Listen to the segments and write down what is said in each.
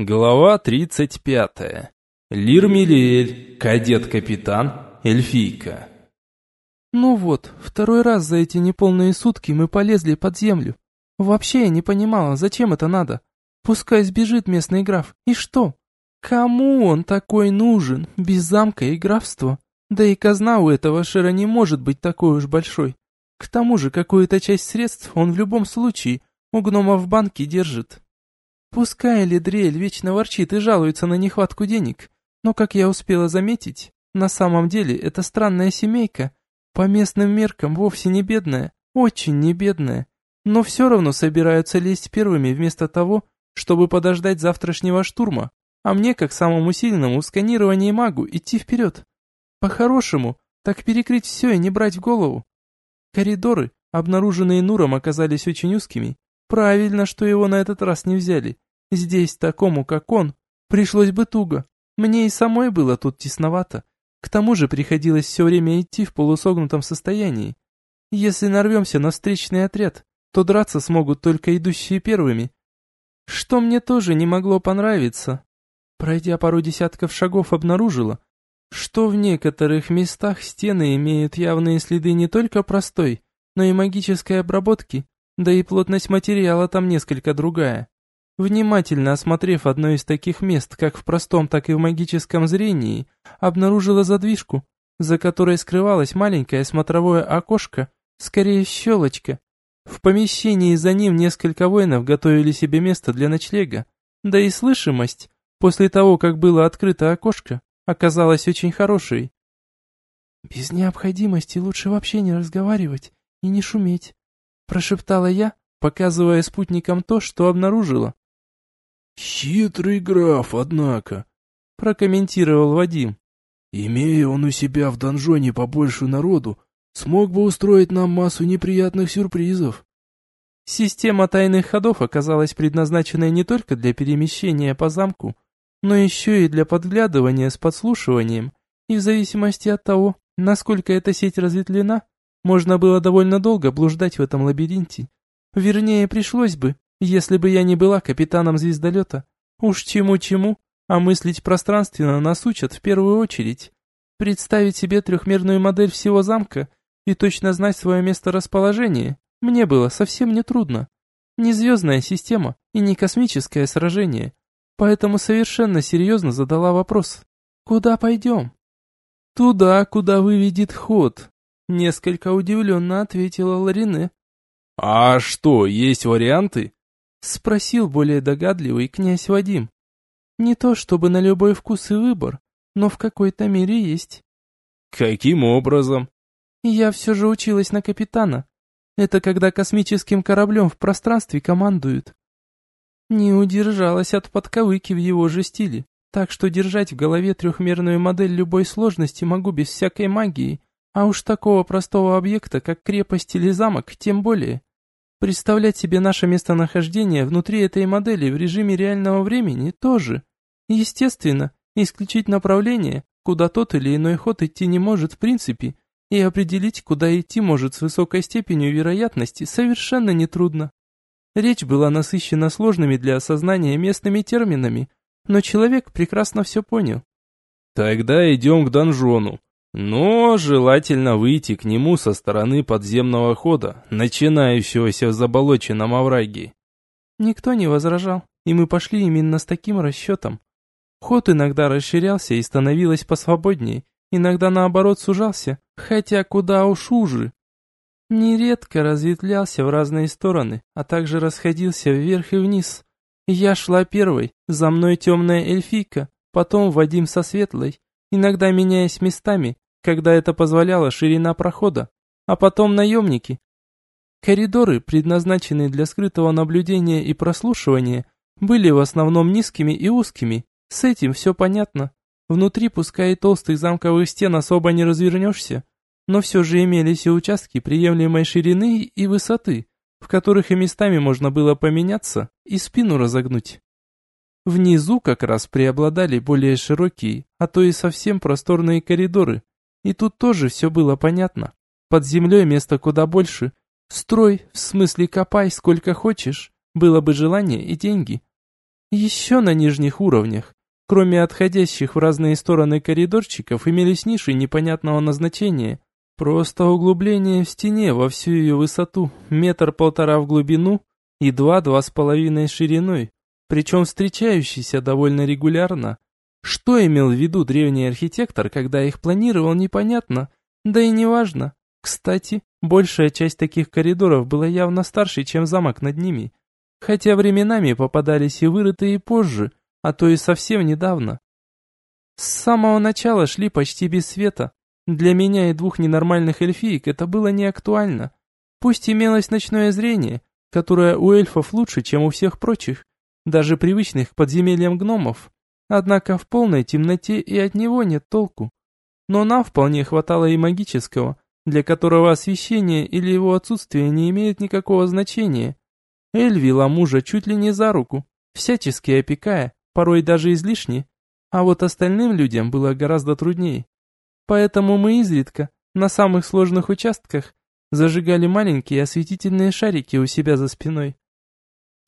Глава 35. Лир Милиэль, кадет-капитан, эльфийка. Ну вот, второй раз за эти неполные сутки мы полезли под землю. Вообще я не понимала, зачем это надо. Пускай сбежит местный граф. И что? Кому он такой нужен, без замка и графства? Да и казна у этого шира не может быть такой уж большой. К тому же какую-то часть средств он в любом случае у гнома в банке держит. Пускай Лидрель вечно ворчит и жалуется на нехватку денег, но, как я успела заметить, на самом деле эта странная семейка по местным меркам вовсе не бедная, очень не бедная, но все равно собираются лезть первыми вместо того, чтобы подождать завтрашнего штурма, а мне, как самому сильному в сканировании магу, идти вперед. По-хорошему, так перекрыть все и не брать в голову. Коридоры, обнаруженные Нуром, оказались очень узкими, Правильно, что его на этот раз не взяли. Здесь такому, как он, пришлось бы туго. Мне и самой было тут тесновато. К тому же приходилось все время идти в полусогнутом состоянии. Если нарвемся на встречный отряд, то драться смогут только идущие первыми. Что мне тоже не могло понравиться. Пройдя пару десятков шагов, обнаружила, что в некоторых местах стены имеют явные следы не только простой, но и магической обработки, да и плотность материала там несколько другая. Внимательно осмотрев одно из таких мест, как в простом, так и в магическом зрении, обнаружила задвижку, за которой скрывалось маленькое смотровое окошко, скорее щелочка. В помещении за ним несколько воинов готовили себе место для ночлега, да и слышимость, после того, как было открыто окошко, оказалась очень хорошей. «Без необходимости лучше вообще не разговаривать и не шуметь», Прошептала я, показывая спутникам то, что обнаружила. «Хитрый граф, однако», — прокомментировал Вадим. «Имея он у себя в донжоне побольше народу, смог бы устроить нам массу неприятных сюрпризов». Система тайных ходов оказалась предназначенной не только для перемещения по замку, но еще и для подглядывания с подслушиванием, и в зависимости от того, насколько эта сеть разветвлена, можно было довольно долго блуждать в этом лабиринте. Вернее, пришлось бы, если бы я не была капитаном звездолета. Уж чему-чему, а мыслить пространственно нас учат в первую очередь. Представить себе трехмерную модель всего замка и точно знать свое месторасположение мне было совсем не трудно. Не звездная система и не космическое сражение. Поэтому совершенно серьезно задала вопрос. Куда пойдем? Туда, куда выведет ход. Несколько удивленно ответила Ларине. «А что, есть варианты?» Спросил более догадливый князь Вадим. «Не то чтобы на любой вкус и выбор, но в какой-то мере есть». «Каким образом?» «Я все же училась на капитана. Это когда космическим кораблем в пространстве командуют». Не удержалась от подковыки в его же стиле, так что держать в голове трехмерную модель любой сложности могу без всякой магии а уж такого простого объекта, как крепость или замок, тем более. Представлять себе наше местонахождение внутри этой модели в режиме реального времени тоже. Естественно, исключить направление, куда тот или иной ход идти не может в принципе, и определить, куда идти может с высокой степенью вероятности, совершенно нетрудно. Речь была насыщена сложными для осознания местными терминами, но человек прекрасно все понял. «Тогда идем к донжону», но желательно выйти к нему со стороны подземного хода, начинающегося в заболоченном овраге. Никто не возражал, и мы пошли именно с таким расчетом. Ход иногда расширялся и становилось посвободнее, иногда наоборот сужался, хотя куда уж уже. Нередко разветвлялся в разные стороны, а также расходился вверх и вниз. Я шла первой, за мной темная эльфийка, потом Вадим со светлой, иногда меняясь местами, когда это позволяла ширина прохода, а потом наемники. Коридоры, предназначенные для скрытого наблюдения и прослушивания, были в основном низкими и узкими, с этим все понятно. Внутри, пускай и толстых замковых стен особо не развернешься, но все же имелись и участки приемлемой ширины и высоты, в которых и местами можно было поменяться и спину разогнуть. Внизу как раз преобладали более широкие, а то и совсем просторные коридоры. И тут тоже все было понятно. Под землей места куда больше. Строй, в смысле копай сколько хочешь, было бы желание и деньги. Еще на нижних уровнях, кроме отходящих в разные стороны коридорчиков, имелись ниши непонятного назначения. Просто углубление в стене во всю ее высоту, метр-полтора в глубину и два-два с половиной шириной, причем встречающиеся довольно регулярно. Что имел в виду древний архитектор, когда их планировал, непонятно, да и неважно. Кстати, большая часть таких коридоров была явно старше, чем замок над ними, хотя временами попадались и вырытые позже, а то и совсем недавно. С самого начала шли почти без света. Для меня и двух ненормальных эльфиек это было не актуально. Пусть имелось ночное зрение, которое у эльфов лучше, чем у всех прочих, даже привычных к подземельям гномов. Однако в полной темноте и от него нет толку. Но нам вполне хватало и магического, для которого освещение или его отсутствие не имеет никакого значения. Эль вела мужа чуть ли не за руку, всячески опекая, порой даже излишне, а вот остальным людям было гораздо труднее. Поэтому мы изредка, на самых сложных участках, зажигали маленькие осветительные шарики у себя за спиной.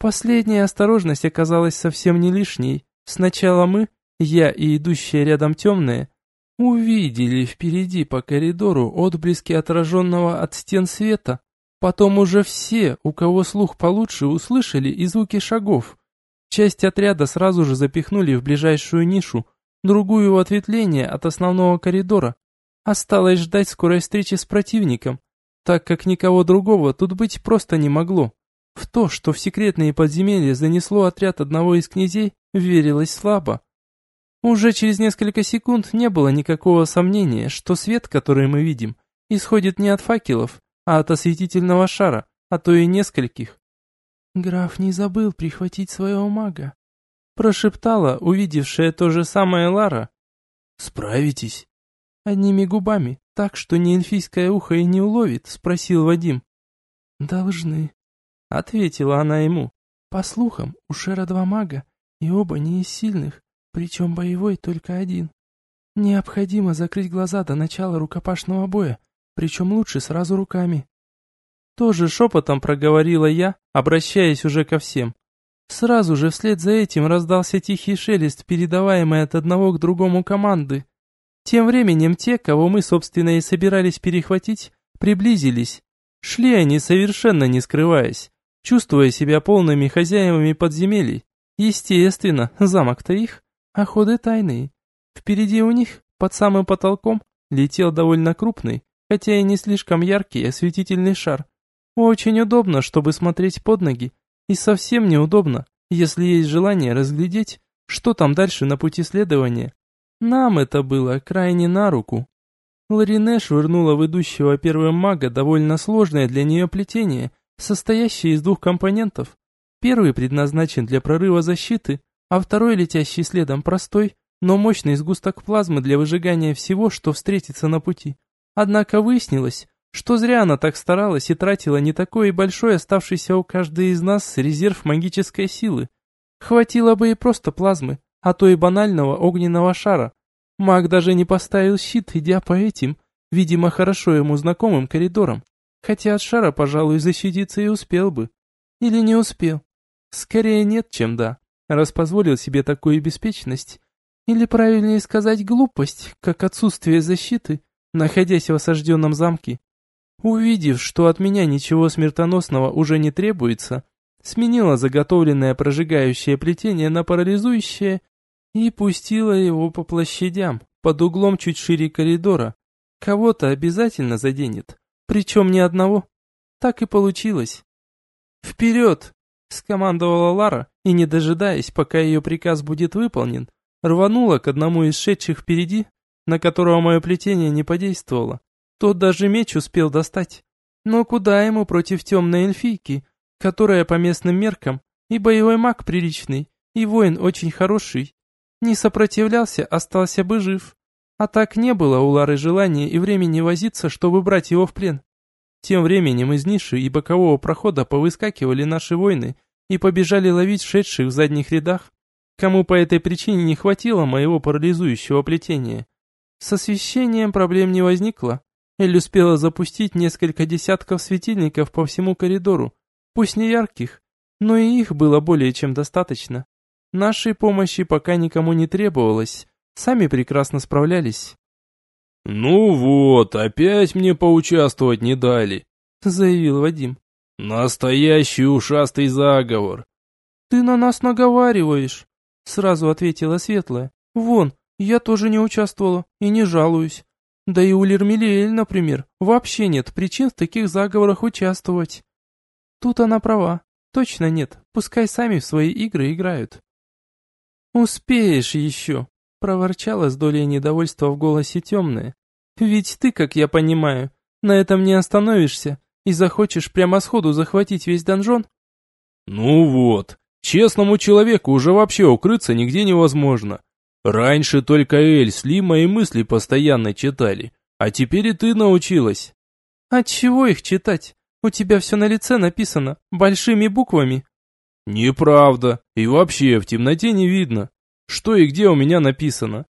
Последняя осторожность оказалась совсем не лишней. Сначала мы, я и идущая рядом темная, увидели впереди по коридору отблески отраженного от стен света. Потом уже все, у кого слух получше, услышали и звуки шагов. Часть отряда сразу же запихнули в ближайшую нишу, другую в ответвление от основного коридора. Осталось ждать скорой встречи с противником, так как никого другого тут быть просто не могло. В то, что в секретные подземелья занесло отряд одного из князей, верилось слабо. Уже через несколько секунд не было никакого сомнения, что свет, который мы видим, исходит не от факелов, а от осветительного шара, а то и нескольких. «Граф не забыл прихватить своего мага», — прошептала, увидевшая то же самое Лара. «Справитесь?» Одними губами, так что ни эльфийское ухо и не уловит, спросил Вадим. «Должны», — ответила она ему. «По слухам, у Шера два мага, и оба не из сильных, причем боевой только один. Необходимо закрыть глаза до начала рукопашного боя, причем лучше сразу руками. Тоже шепотом проговорила я, обращаясь уже ко всем. Сразу же вслед за этим раздался тихий шелест, передаваемый от одного к другому команды. Тем временем те, кого мы, собственно, и собирались перехватить, приблизились. Шли они совершенно не скрываясь, чувствуя себя полными хозяевами подземелий. Естественно, замок-то их, а ходы тайные. Впереди у них, под самым потолком, летел довольно крупный, хотя и не слишком яркий осветительный шар. Очень удобно, чтобы смотреть под ноги, и совсем неудобно, если есть желание разглядеть, что там дальше на пути следования. Нам это было крайне на руку. Ларине швырнула в идущего первым мага довольно сложное для нее плетение, состоящее из двух компонентов. Первый предназначен для прорыва защиты, а второй, летящий следом, простой, но мощный сгусток плазмы для выжигания всего, что встретится на пути. Однако выяснилось, что зря она так старалась и тратила не такой и большой оставшийся у каждой из нас резерв магической силы. Хватило бы и просто плазмы, а то и банального огненного шара. Маг даже не поставил щит, идя по этим, видимо, хорошо ему знакомым коридорам. Хотя от шара, пожалуй, защититься и успел бы. Или не успел. Скорее нет, чем да раз позволил себе такую беспечность, или правильнее сказать глупость, как отсутствие защиты, находясь в осажденном замке. Увидев, что от меня ничего смертоносного уже не требуется, сменила заготовленное прожигающее плетение на парализующее и пустила его по площадям, под углом чуть шире коридора. Кого-то обязательно заденет, причем ни одного. Так и получилось. «Вперед!» Скомандовала Лара и, не дожидаясь, пока ее приказ будет выполнен, рванула к одному из шедших впереди, на которого мое плетение не подействовало. Тот даже меч успел достать. Но куда ему против темной эльфийки, которая по местным меркам и боевой маг приличный, и воин очень хороший. Не сопротивлялся, остался бы жив. А так не было у Лары желания и времени возиться, чтобы брать его в плен. Тем временем из ниши и бокового прохода повыскакивали наши воины и побежали ловить шедших в задних рядах, кому по этой причине не хватило моего парализующего плетения. С освещением проблем не возникло. Эль успела запустить несколько десятков светильников по всему коридору, пусть не ярких, но и их было более чем достаточно. Нашей помощи пока никому не требовалось, сами прекрасно справлялись. «Ну вот, опять мне поучаствовать не дали», — заявил Вадим. «Настоящий ушастый заговор». «Ты на нас наговариваешь», — сразу ответила Светлая. «Вон, я тоже не участвовала и не жалуюсь. Да и у Лермелиэль, например, вообще нет причин в таких заговорах участвовать». Тут она права. Точно нет, пускай сами в свои игры играют. «Успеешь еще», — проворчала с долей недовольства в голосе темная. «Ведь ты, как я понимаю, на этом не остановишься и захочешь прямо сходу захватить весь донжон?» «Ну вот, честному человеку уже вообще укрыться нигде невозможно. Раньше только Эль с мои мысли постоянно читали, а теперь и ты научилась». «От чего их читать? У тебя все на лице написано, большими буквами». «Неправда, и вообще в темноте не видно, что и где у меня написано».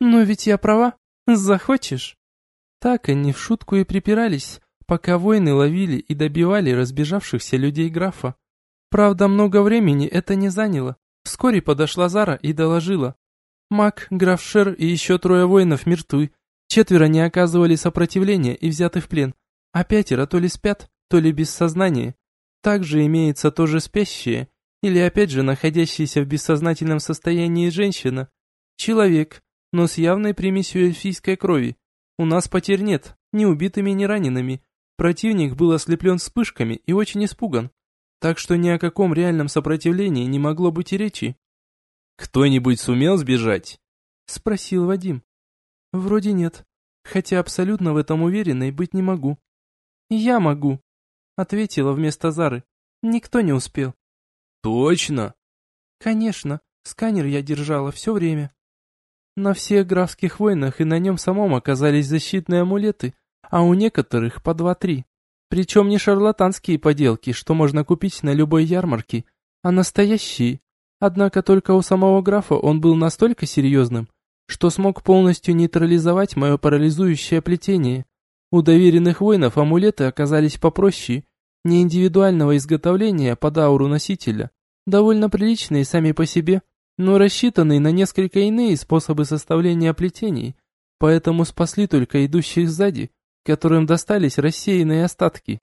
«Но ведь я права, захочешь?» Так они в шутку и припирались, пока воины ловили и добивали разбежавшихся людей графа. Правда, много времени это не заняло. Вскоре подошла Зара и доложила. Маг, граф Шер и еще трое воинов мертвы. Четверо не оказывали сопротивления и взяты в плен, а пятеро то ли спят, то ли без сознания. Также имеется тоже спящие, или опять же находящаяся в бессознательном состоянии женщина. Человек, но с явной примесью эльфийской крови. У нас потерь нет, ни убитыми, ни ранеными, Противник был ослеплен вспышками и очень испуган, так что ни о каком реальном сопротивлении не могло быть и речи. «Кто-нибудь сумел сбежать?» — спросил Вадим. «Вроде нет, хотя абсолютно в этом уверенной быть не могу». «Я могу», — ответила вместо Зары. «Никто не успел». «Точно?» «Конечно, сканер я держала все время». На всех графских войнах и на нем самом оказались защитные амулеты, а у некоторых по два-три. Причем не шарлатанские поделки, что можно купить на любой ярмарке, а настоящие. Однако только у самого графа он был настолько серьезным, что смог полностью нейтрализовать мое парализующее плетение. У доверенных воинов амулеты оказались попроще, не индивидуального изготовления под ауру носителя, довольно приличные сами по себе, но рассчитанные на несколько иные способы составления плетений, поэтому спасли только идущих сзади, которым достались рассеянные остатки.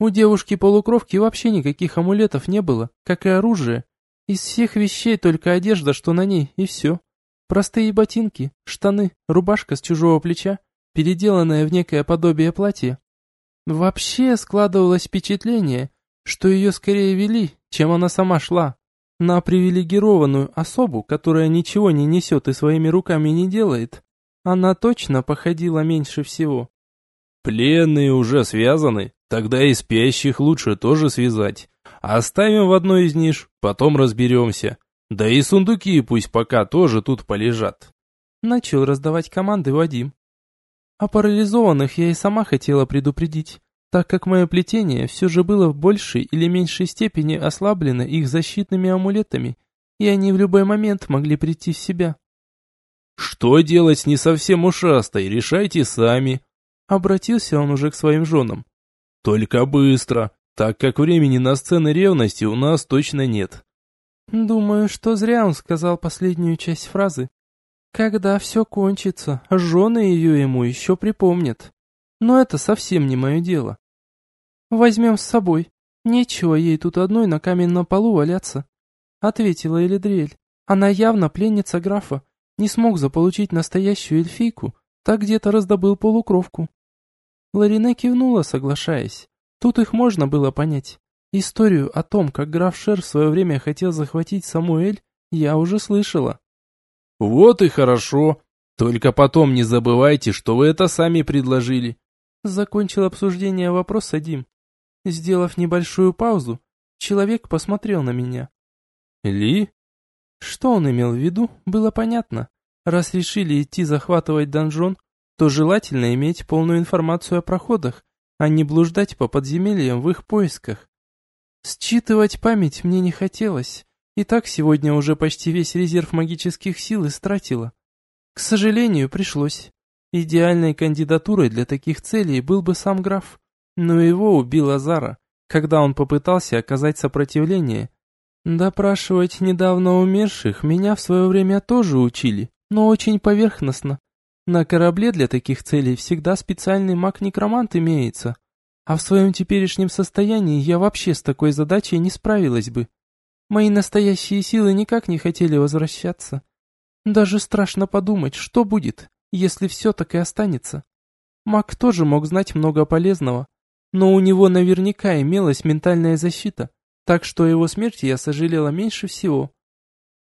У девушки-полукровки вообще никаких амулетов не было, как и оружие. Из всех вещей только одежда, что на ней, и все. Простые ботинки, штаны, рубашка с чужого плеча, переделанная в некое подобие платья. Вообще складывалось впечатление, что ее скорее вели, чем она сама шла. На привилегированную особу, которая ничего не несет и своими руками не делает, она точно походила меньше всего. Пленные уже связаны, тогда и спящих лучше тоже связать. Оставим в одной из ниш, потом разберемся. Да и сундуки пусть пока тоже тут полежат. Начал раздавать команды Вадим. О парализованных я и сама хотела предупредить, так как мое плетение все же было в большей или меньшей степени ослаблено их защитными амулетами, и они в любой момент могли прийти в себя. «Что делать не совсем ушастой, решайте сами», Обратился он уже к своим женам. «Только быстро, так как времени на сцены ревности у нас точно нет». Думаю, что зря он сказал последнюю часть фразы. Когда все кончится, жены ее ему еще припомнят. Но это совсем не мое дело. Возьмем с собой. Нечего ей тут одной на каменном полу валяться. Ответила Элидриэль. Она явно пленница графа. Не смог заполучить настоящую эльфийку, так где-то раздобыл полукровку. Ларине кивнула, соглашаясь. Тут их можно было понять. Историю о том, как граф Шер в свое время хотел захватить Самуэль, я уже слышала. «Вот и хорошо. Только потом не забывайте, что вы это сами предложили». Закончил обсуждение вопроса Дим. Сделав небольшую паузу, человек посмотрел на меня. «Ли?» Что он имел в виду, было понятно. Раз решили идти захватывать донжон, то желательно иметь полную информацию о проходах, а не блуждать по подземельям в их поисках. Считывать память мне не хотелось, и так сегодня уже почти весь резерв магических сил истратила. К сожалению, пришлось. Идеальной кандидатурой для таких целей был бы сам граф, но его убил Азара, когда он попытался оказать сопротивление. Допрашивать недавно умерших меня в свое время тоже учили, но очень поверхностно. На корабле для таких целей всегда специальный маг-некромант имеется, а в своем теперешнем состоянии я вообще с такой задачей не справилась бы. Мои настоящие силы никак не хотели возвращаться. Даже страшно подумать, что будет, если все так и останется. Маг тоже мог знать много полезного, но у него наверняка имелась ментальная защита, так что о его смерти я сожалела меньше всего.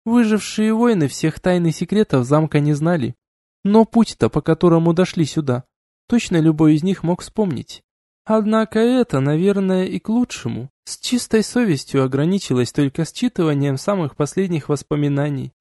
Выжившие воины всех тайн секретов замка не знали, но путь-то, по которому дошли сюда, точно любой из них мог вспомнить. Однако это, наверное, и к лучшему. С чистой совестью ограничилась только считыванием самых последних воспоминаний.